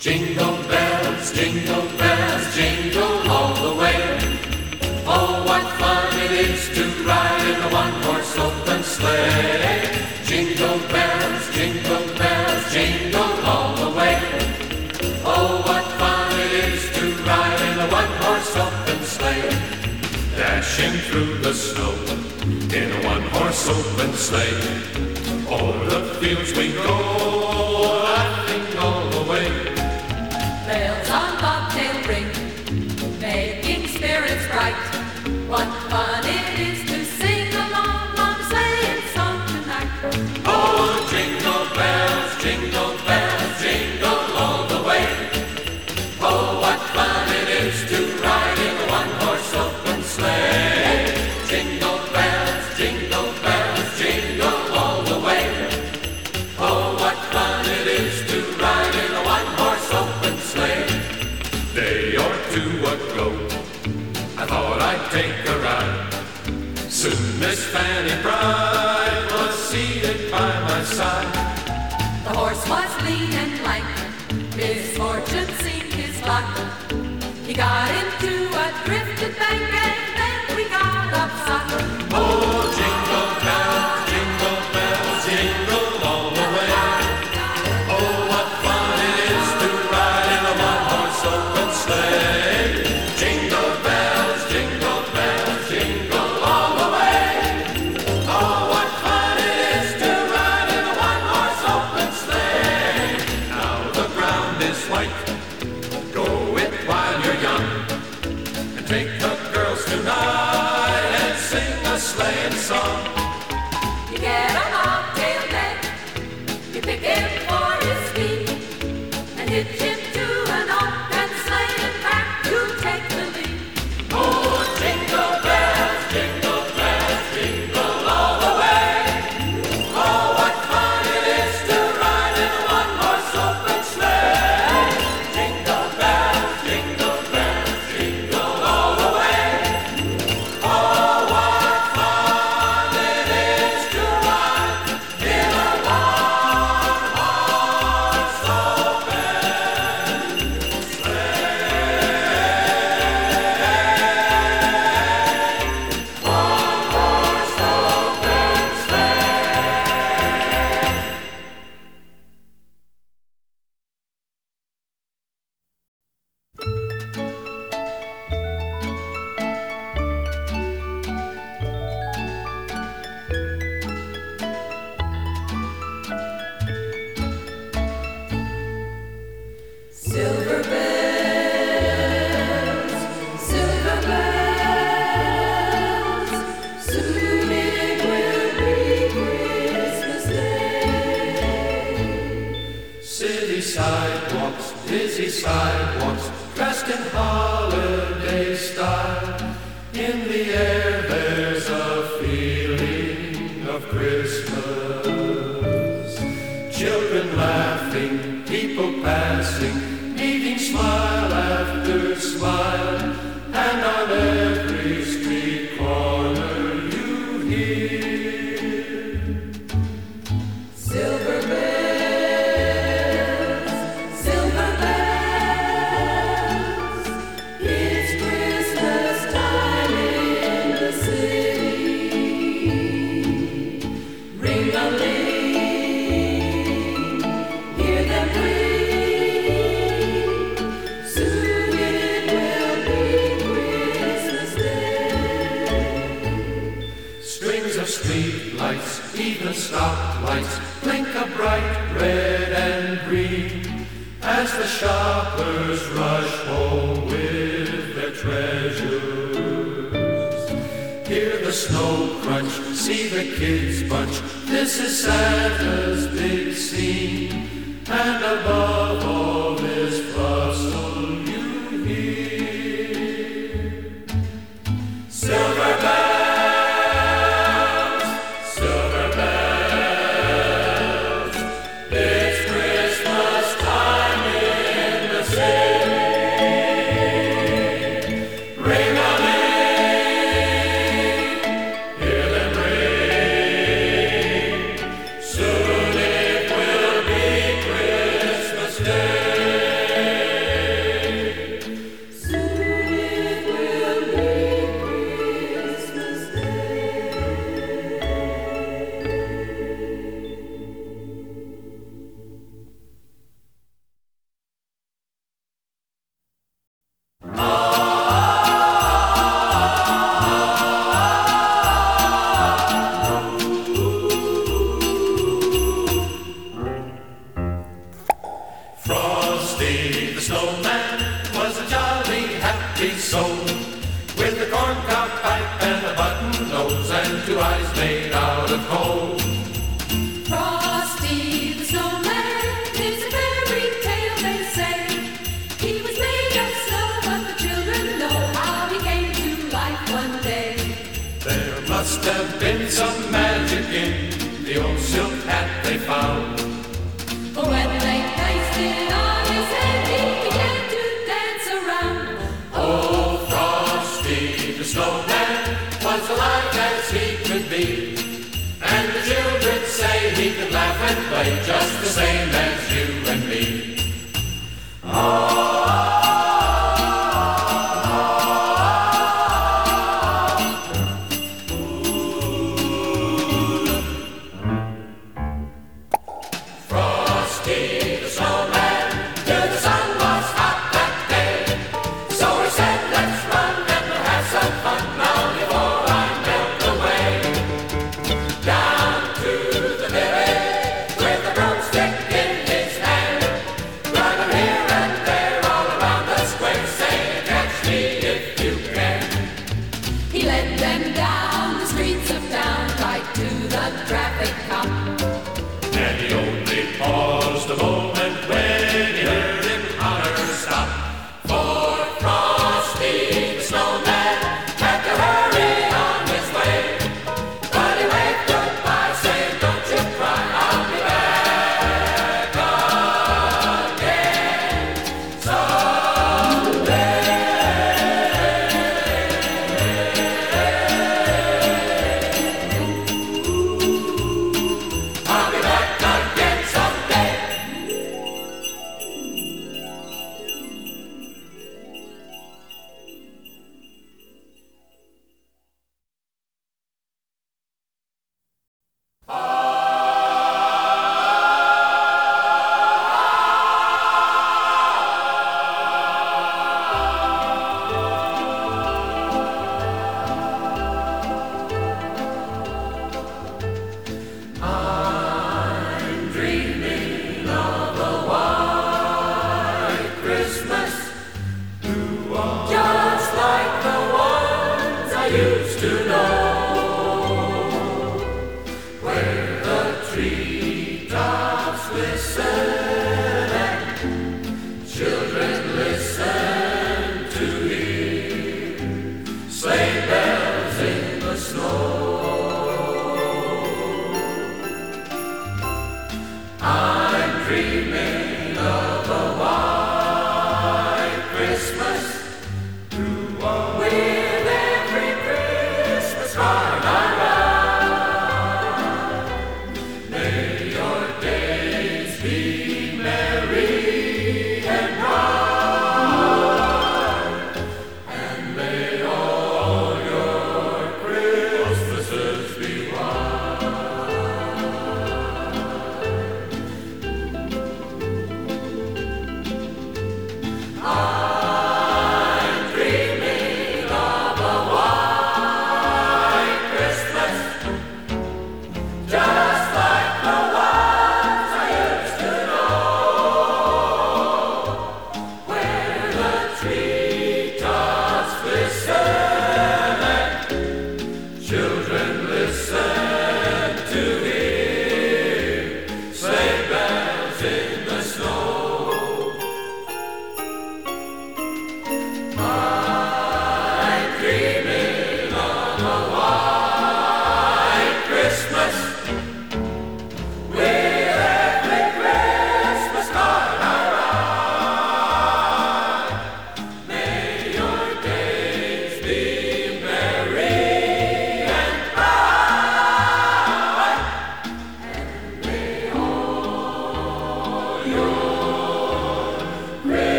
Jingle bells, jingle bells, jingle all the way. Oh, what fun it is to ride in a one-horse open sleigh. Jingle bells, jingle bells, jingle all the way. Oh, what fun it is to ride in a one-horse open sleigh. Dashing through the snow in a one-horse open sleigh. Over the fields we go. money. Miss Fanny Brown. Must have been some magic in the old silk hat they found. But when they placed it on his head, he began to dance around. Oh, Frosty the snowman was alive as he could be. And the children say he could laugh and play just the same as you and me. Frosty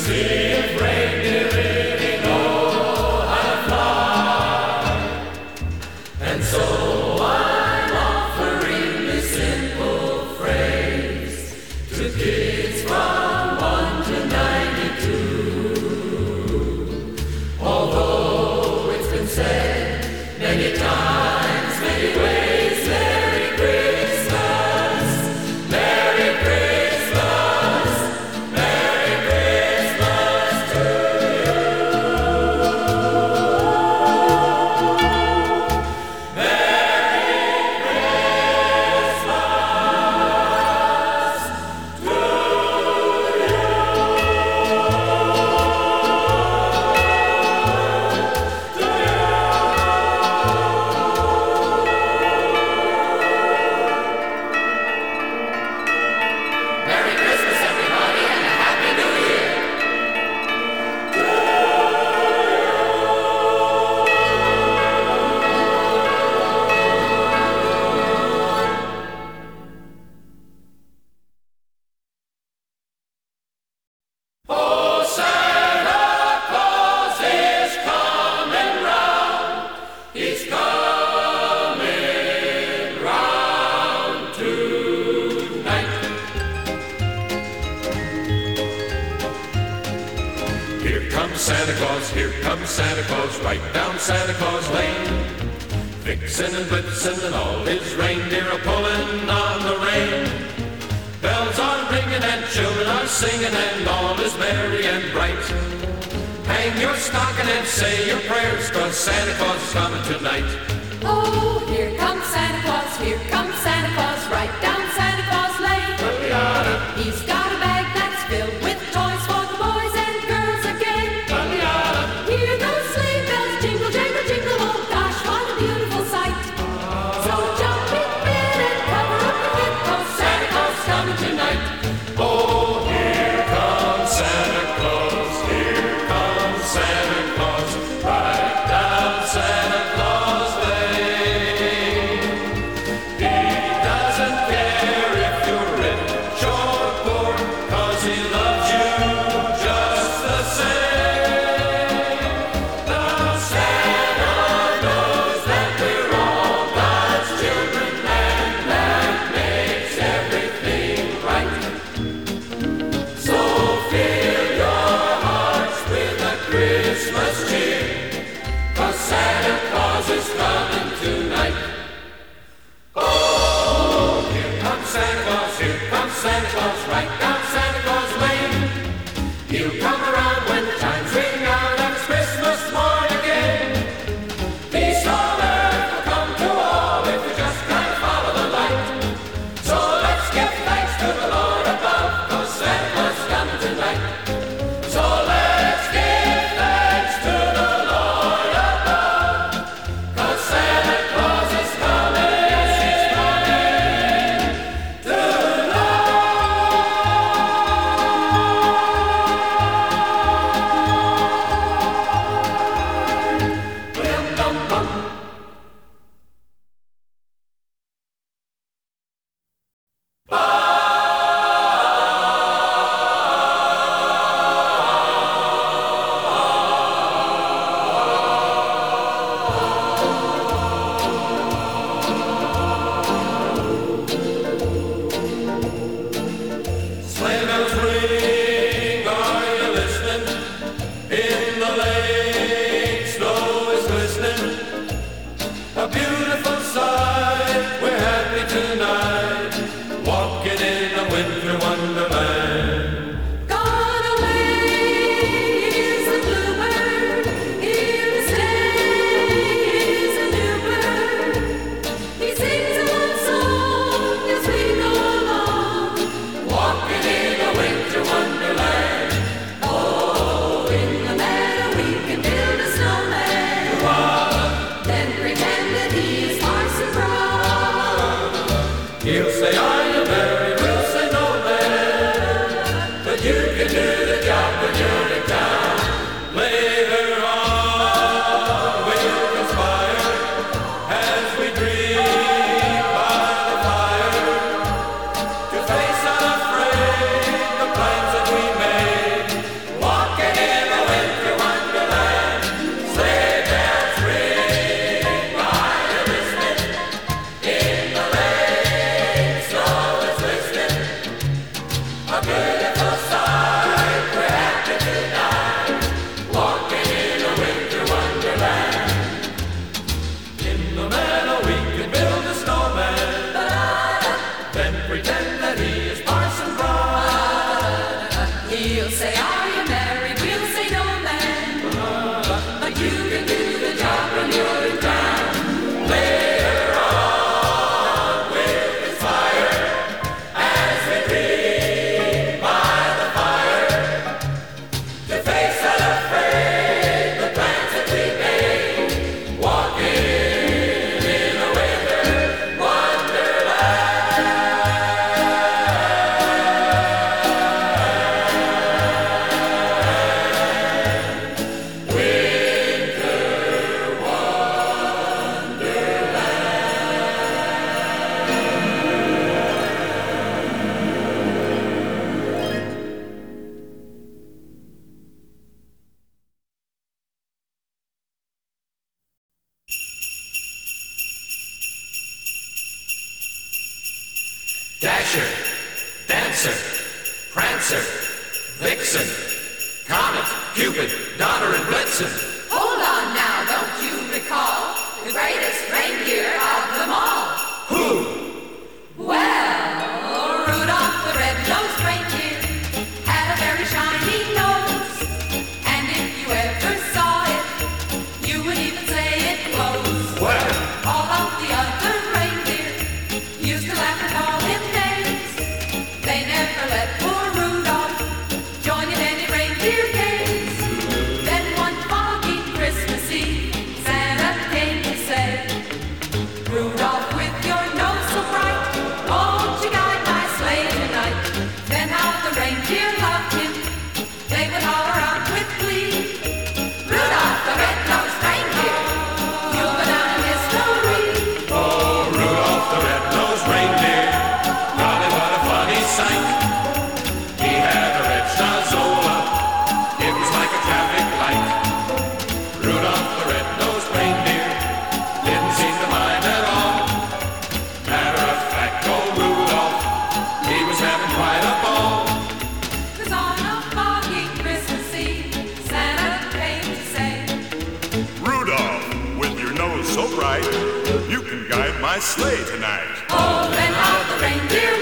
see. Santa Claus, right down alright. You can guide my sleigh tonight. Oh, and all the reindeer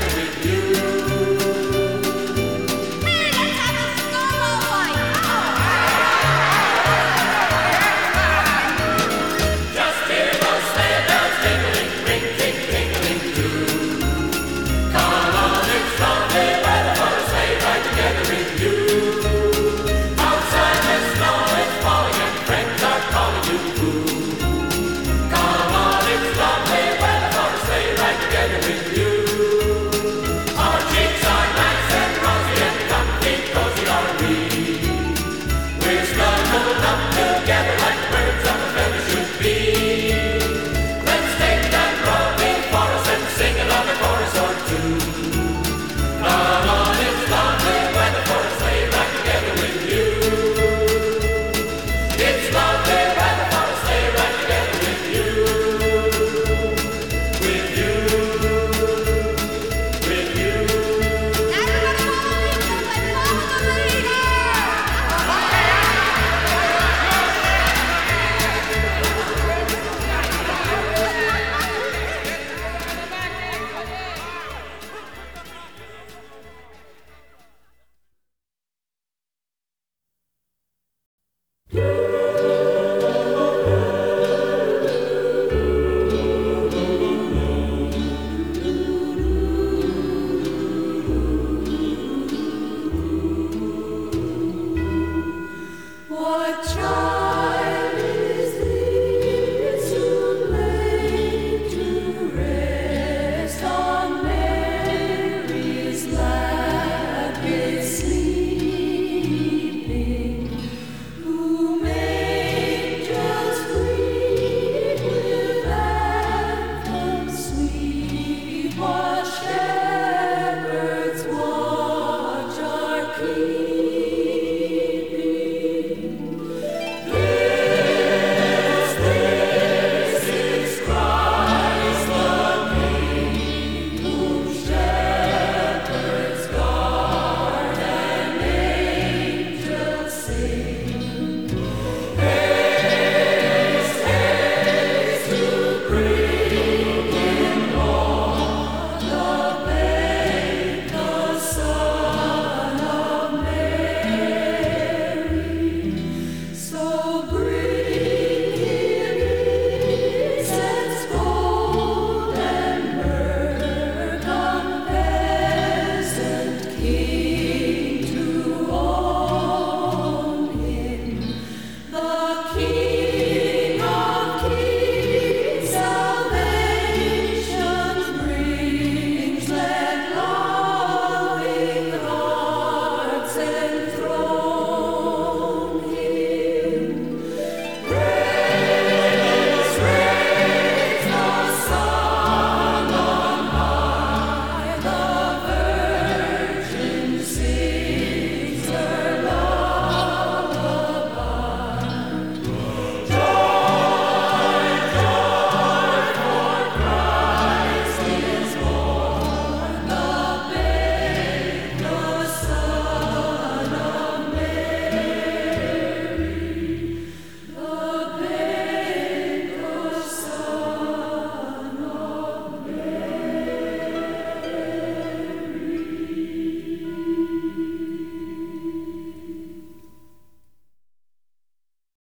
with you.